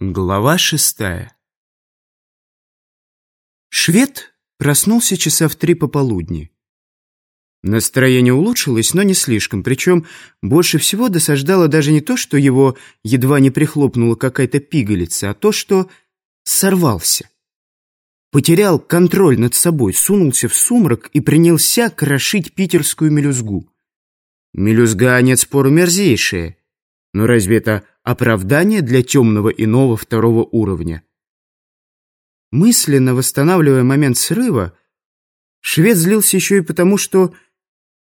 Глава шестая Швед проснулся часа в три пополудни. Настроение улучшилось, но не слишком, причем больше всего досаждало даже не то, что его едва не прихлопнула какая-то пигалица, а то, что сорвался. Потерял контроль над собой, сунулся в сумрак и принялся крошить питерскую мелюзгу. Мелюзга, нет спору, мерзейшая. Но разве это оправдание для темного иного второго уровня? Мысленно восстанавливая момент срыва, швед злился еще и потому, что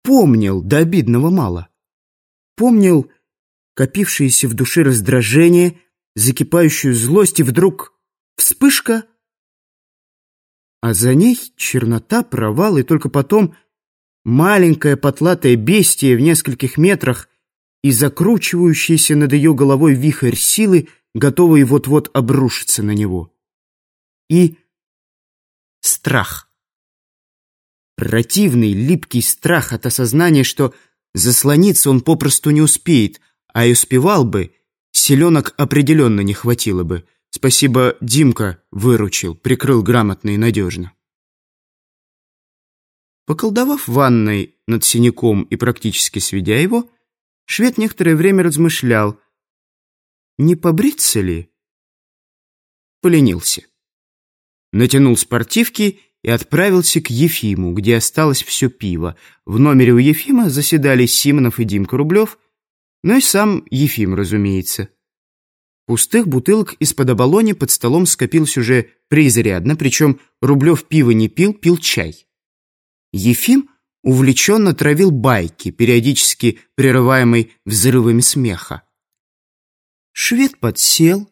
помнил до обидного мало. Помнил копившееся в душе раздражение, закипающую злость, и вдруг вспышка, а за ней чернота, провал, и только потом маленькое потлатое бестие в нескольких метрах и закручивающийся над ее головой вихрь силы, готовый вот-вот обрушиться на него. И страх. Противный, липкий страх от осознания, что заслониться он попросту не успеет, а и успевал бы, селенок определенно не хватило бы. Спасибо, Димка выручил, прикрыл грамотно и надежно. Поколдовав ванной над синяком и практически сведя его, Швед некоторое время размышлял, не побриться ли? Поленился. Натянул спортивки и отправился к Ефиму, где осталось все пиво. В номере у Ефима заседали Симонов и Димка Рублев, но и сам Ефим, разумеется. Пустых бутылок из-под оболони под столом скопилось уже преизрядно, причем Рублев пиво не пил, пил чай. Ефим увлеченно травил байки, периодически прерываемый взрывами смеха. Швед подсел,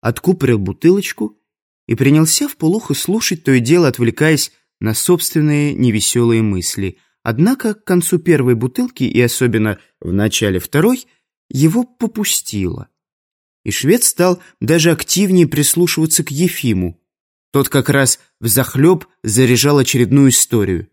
откупорил бутылочку и принялся в полухо слушать то и дело, отвлекаясь на собственные невеселые мысли. Однако к концу первой бутылки, и особенно в начале второй, его попустило. И швед стал даже активнее прислушиваться к Ефиму. Тот как раз взахлеб заряжал очередную историю.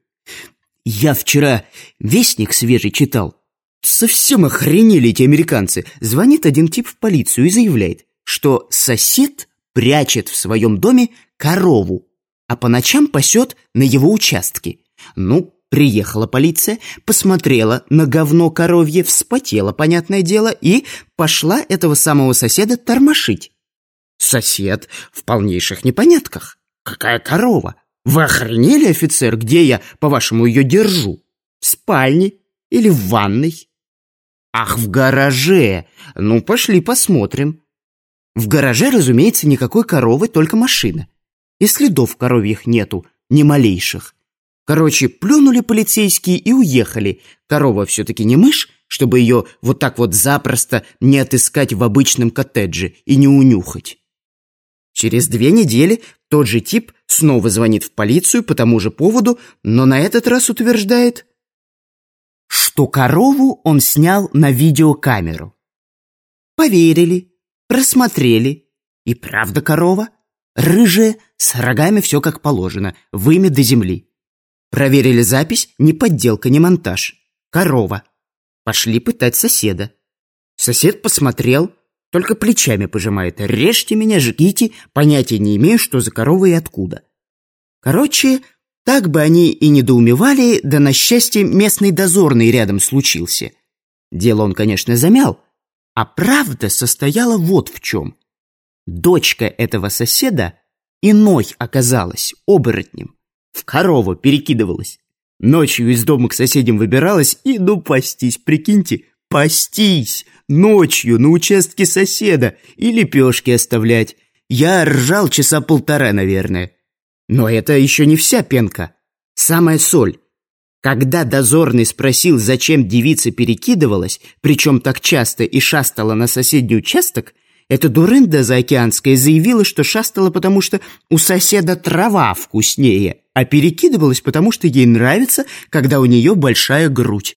Я вчера вестник свежий читал. Совсем охренели эти американцы. Звонит один тип в полицию и заявляет, что сосед прячет в своем доме корову, а по ночам пасет на его участке. Ну, приехала полиция, посмотрела на говно коровье, вспотела, понятное дело, и пошла этого самого соседа тормошить. Сосед в полнейших непонятках. Какая корова? Вы охренели, офицер, где я, по-вашему, ее держу? В спальне или в ванной? Ах, в гараже. Ну, пошли посмотрим. В гараже, разумеется, никакой коровы, только машина. И следов коровьих нету, ни малейших. Короче, плюнули полицейские и уехали. Корова все-таки не мышь, чтобы ее вот так вот запросто не отыскать в обычном коттедже и не унюхать. Через две недели тот же тип снова звонит в полицию по тому же поводу, но на этот раз утверждает, что корову он снял на видеокамеру. Поверили, просмотрели. И правда корова. Рыжая, с рогами все как положено, вымя до земли. Проверили запись, не подделка, не монтаж. Корова. Пошли пытать соседа. Сосед посмотрел, только плечами пожимает. Режьте меня, жгите, понятия не имею, что за корова и откуда. Короче, так бы они и недоумевали, да на счастье местный дозорный рядом случился. Дело он, конечно, замял, а правда состояла вот в чем. Дочка этого соседа иной оказалась, оборотнем. В корову перекидывалась. Ночью из дома к соседям выбиралась и, ну, пастись, прикиньте, пастись ночью на участке соседа и лепешки оставлять. Я ржал часа полтора, наверное. Но это еще не вся пенка. Самая соль. Когда дозорный спросил, зачем девица перекидывалась, причем так часто и шастала на соседний участок, эта дурында заокеанская заявила, что шастала, потому что у соседа трава вкуснее, а перекидывалась, потому что ей нравится, когда у нее большая грудь.